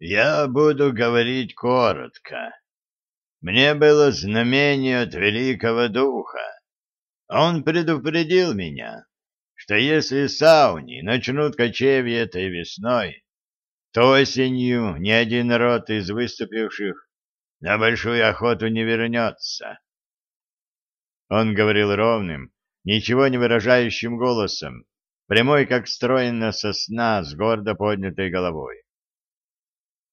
Я буду говорить коротко. Мне было знамение от великого духа. Он предупредил меня, что если сауни начнут кочевье этой весной, то осенью ни один род из выступивших на большую охоту не вернется. Он говорил ровным, ничего не выражающим голосом, прямой, как стройная сосна с гордо поднятой головой.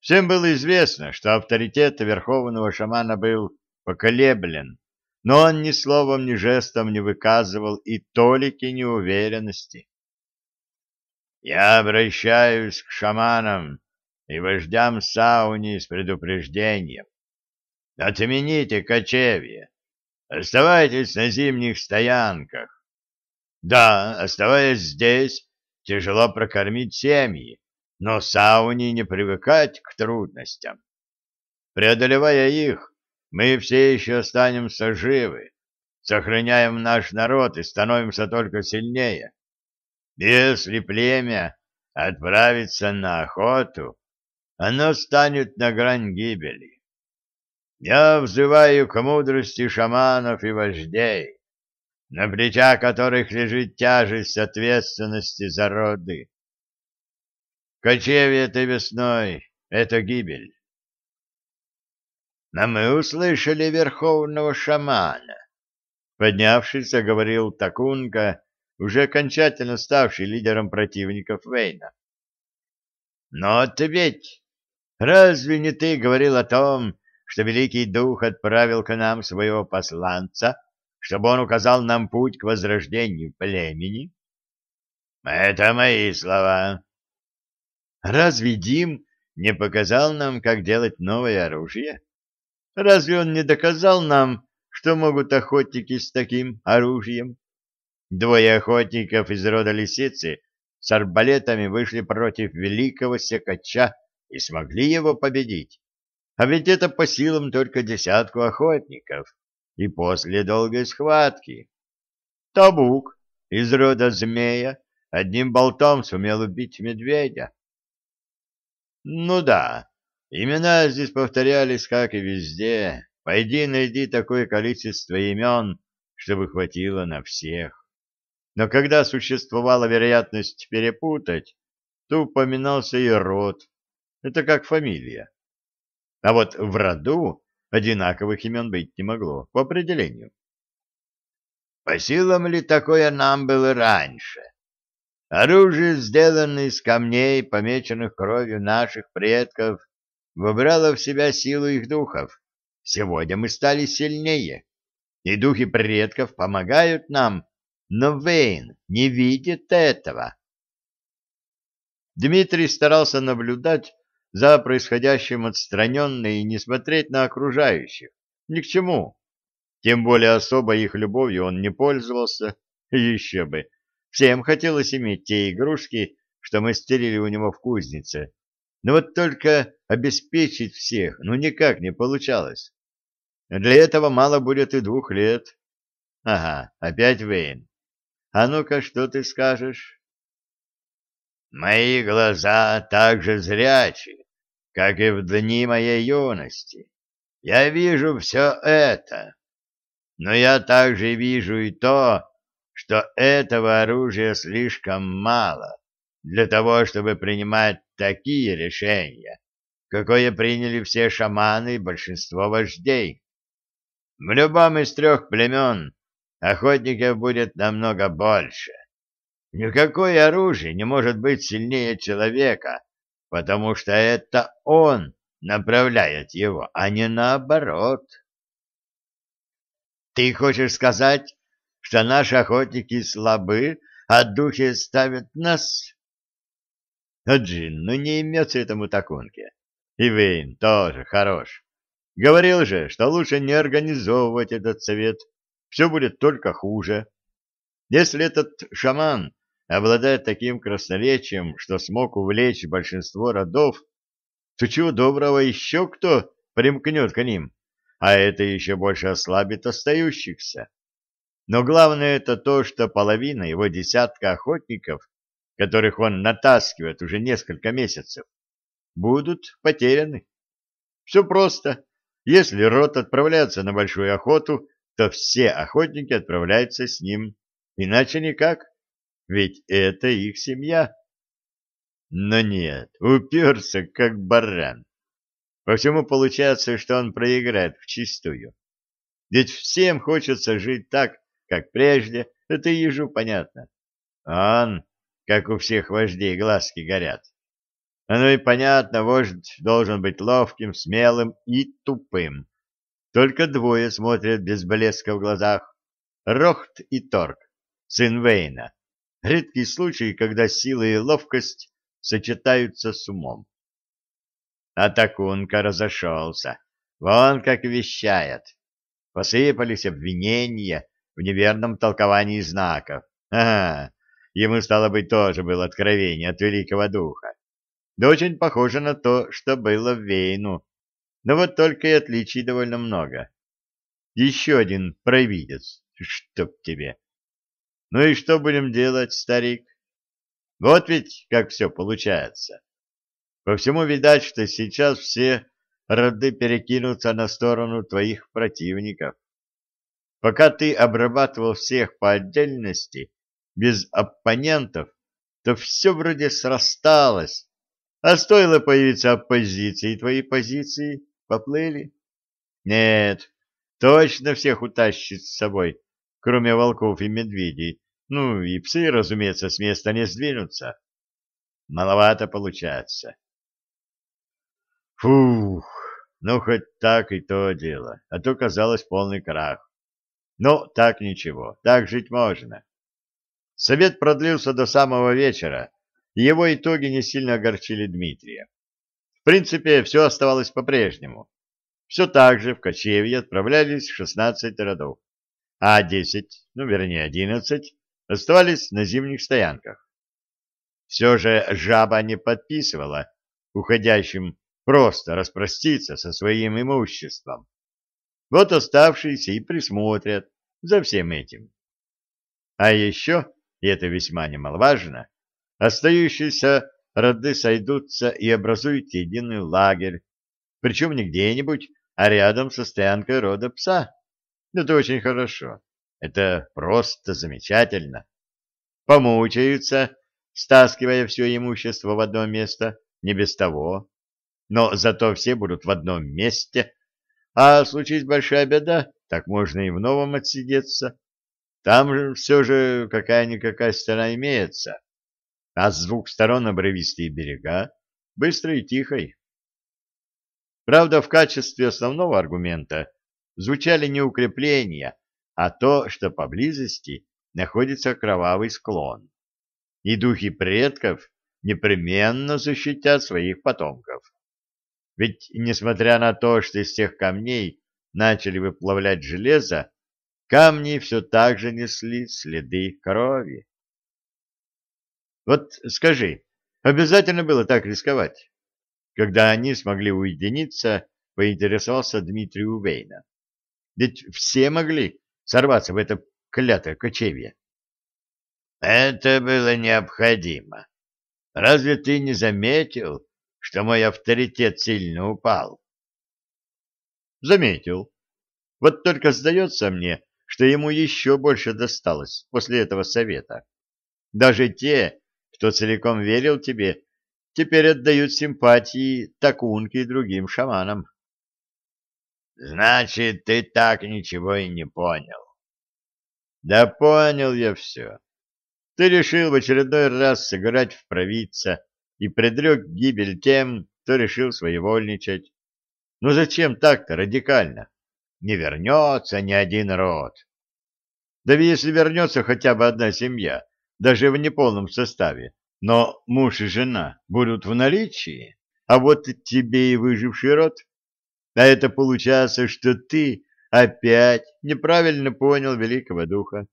Всем было известно, что авторитет верховного шамана был поколеблен, но он ни словом, ни жестом не выказывал и толики неуверенности. «Я обращаюсь к шаманам и вождям сауни с предупреждением. Отмените кочевье, оставайтесь на зимних стоянках. Да, оставаясь здесь, тяжело прокормить семьи, но сауне не привыкать к трудностям. Преодолевая их, мы все еще останемся живы, сохраняем наш народ и становимся только сильнее. Если племя отправится на охоту, оно станет на грань гибели. Я взываю к мудрости шаманов и вождей, на плечах которых лежит тяжесть ответственности за роды. Кочевье этой весной — это гибель. Но мы услышали верховного шамана. Поднявшись, говорил Такунка, уже окончательно ставший лидером противников Вейна. Но ответь, разве не ты говорил о том, что Великий Дух отправил к нам своего посланца, чтобы он указал нам путь к возрождению племени? Это мои слова. Разве Дим не показал нам, как делать новое оружие? Разве он не доказал нам, что могут охотники с таким оружием? Двое охотников из рода лисицы с арбалетами вышли против великого секача и смогли его победить. А ведь это по силам только десятку охотников. И после долгой схватки. Табук из рода змея одним болтом сумел убить медведя. Ну да, имена здесь повторялись, как и везде. Пойди найди такое количество имен, чтобы хватило на всех. Но когда существовала вероятность перепутать, то упоминался и род. Это как фамилия. А вот в роду одинаковых имен быть не могло, по определению. По силам ли такое нам было раньше? Оружие, сделанное из камней, помеченных кровью наших предков, выбрало в себя силу их духов. Сегодня мы стали сильнее, и духи предков помогают нам, но Вейн не видит этого. Дмитрий старался наблюдать за происходящим отстраненно и не смотреть на окружающих. Ни к чему. Тем более особо их любовью он не пользовался, еще бы. Всем хотелось иметь те игрушки, что мастерили у него в кузнице. Но вот только обеспечить всех ну никак не получалось. Для этого мало будет и двух лет. Ага, опять Вейн. А ну-ка, что ты скажешь? Мои глаза так же зрячи, как и в дни моей юности. Я вижу все это. Но я также вижу и то, что этого оружия слишком мало для того, чтобы принимать такие решения, какое приняли все шаманы и большинство вождей. В любом из трех племен охотников будет намного больше. Никакое оружие не может быть сильнее человека, потому что это он направляет его, а не наоборот. Ты хочешь сказать, что наши охотники слабы, а духи ставят нас. А Джин, ну не имется этому такунке. И Вейн тоже хорош. Говорил же, что лучше не организовывать этот совет. Все будет только хуже. Если этот шаман обладает таким красноречием, что смог увлечь большинство родов, то чего доброго еще кто примкнет к ним, а это еще больше ослабит остающихся. Но главное это то, что половина его десятка охотников, которых он натаскивает уже несколько месяцев, будут потеряны. Все просто. Если род отправляется на большую охоту, то все охотники отправляются с ним. Иначе никак. Ведь это их семья. Но нет, уперся, как баран. По всему получается, что он проиграет вчистую. Ведь всем хочется жить так, как прежде, это ежу понятно. А он, как у всех вождей, глазки горят. Оно и понятно, вождь должен быть ловким, смелым и тупым. Только двое смотрят без блеска в глазах. Рохт и Торг, сын Вейна. Редкий случай, когда сила и ловкость сочетаются с умом. А Такунка разошелся. Вон как вещает. Посыпались обвинения в неверном толковании знаков. Ага, ему, стало быть, тоже было откровение от великого духа. Да очень похоже на то, что было в Вейну. Но вот только и отличий довольно много. Еще один провидец, чтоб тебе. Ну и что будем делать, старик? Вот ведь как все получается. По всему видать, что сейчас все роды перекинутся на сторону твоих противников. Пока ты обрабатывал всех по отдельности, без оппонентов, то все вроде срасталось, а стоило появиться оппозиции, твои позиции поплыли. Нет, точно всех утащит с собой, кроме волков и медведей. Ну, и псы, разумеется, с места не сдвинутся. Маловато получается. Фух, ну хоть так и то дело, а то казалось полный крах. Но так ничего, так жить можно. Совет продлился до самого вечера, его итоги не сильно огорчили Дмитрия. В принципе, все оставалось по-прежнему. Все так же в кочевье отправлялись 16 родов, а 10, ну вернее 11, оставались на зимних стоянках. Все же жаба не подписывала уходящим просто распроститься со своим имуществом. Вот оставшиеся и присмотрят за всем этим. А еще, и это весьма немаловажно, Остающиеся роды сойдутся и образуют единый лагерь, причем не где-нибудь, а рядом со стоянкой рода пса. Это очень хорошо. Это просто замечательно. Помучаются, стаскивая все имущество в одно место, не без того. Но зато все будут в одном месте, а случись большая беда, так можно и в новом отсидеться. Там же все же какая-никакая стена имеется а с двух сторон обрывистые берега, быстрой и тихой. Правда, в качестве основного аргумента звучали не укрепления, а то, что поблизости находится кровавый склон, и духи предков непременно защитят своих потомков. Ведь, несмотря на то, что из тех камней начали выплавлять железо, камни все так же несли следы крови. Вот скажи, обязательно было так рисковать? Когда они смогли уединиться, поинтересовался Дмитрий Увейна. Ведь все могли сорваться в это клятое кочевье. Это было необходимо. Разве ты не заметил, что мой авторитет сильно упал? Заметил. Вот только сдается мне, что ему еще больше досталось после этого совета. Даже те, кто целиком верил тебе, теперь отдают симпатии Такунке и другим шаманам. Значит, ты так ничего и не понял. Да понял я все. Ты решил в очередной раз сыграть в провидца и предрек гибель тем, кто решил своевольничать. Ну зачем так-то радикально? Не вернется ни один род. Да если вернется хотя бы одна семья, даже в неполном составе, но муж и жена будут в наличии, а вот тебе и выживший род. А это получается, что ты опять неправильно понял великого духа.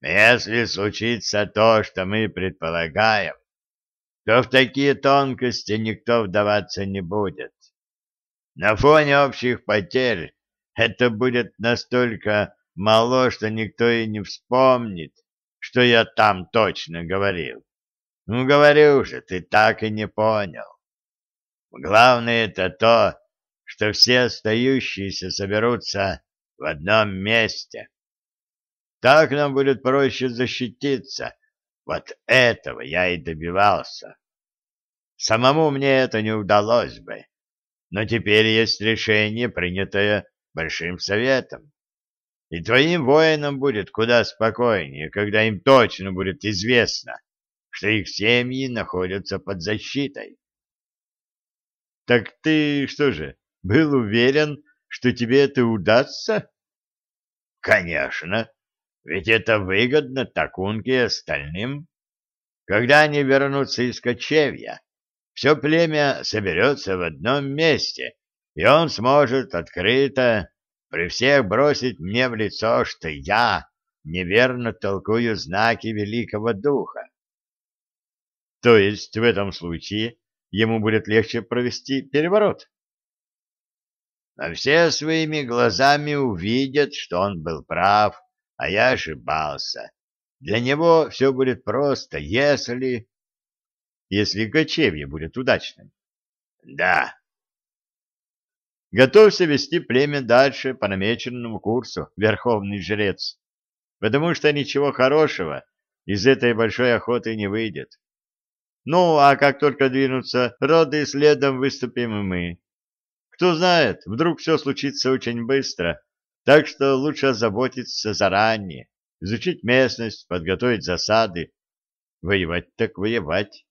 Если случится то, что мы предполагаем, то в такие тонкости никто вдаваться не будет. На фоне общих потерь это будет настолько мало, что никто и не вспомнит, что я там точно говорил. Ну, говорю же, ты так и не понял. Главное это то, что все остающиеся соберутся в одном месте. Так нам будет проще защититься. Вот этого я и добивался. Самому мне это не удалось бы. Но теперь есть решение, принятое Большим Советом. И твоим воинам будет куда спокойнее, когда им точно будет известно, что их семьи находятся под защитой. Так ты что же, был уверен, что тебе это удастся? Конечно, ведь это выгодно Такунке и остальным. Когда они вернутся из кочевья, все племя соберется в одном месте, и он сможет открыто при всех бросить мне в лицо, что я неверно толкую знаки Великого Духа. То есть в этом случае ему будет легче провести переворот? А все своими глазами увидят, что он был прав, а я ошибался. Для него все будет просто, если... Если кочевье будет удачным. Да, Готовься вести племя дальше по намеченному курсу, верховный жрец, потому что ничего хорошего из этой большой охоты не выйдет. Ну, а как только двинутся роды, следом выступим и мы. Кто знает, вдруг все случится очень быстро, так что лучше озаботиться заранее, изучить местность, подготовить засады. Воевать так воевать,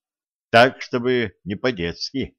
так, чтобы не по-детски.